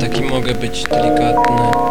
Tak i mogę być delikatny.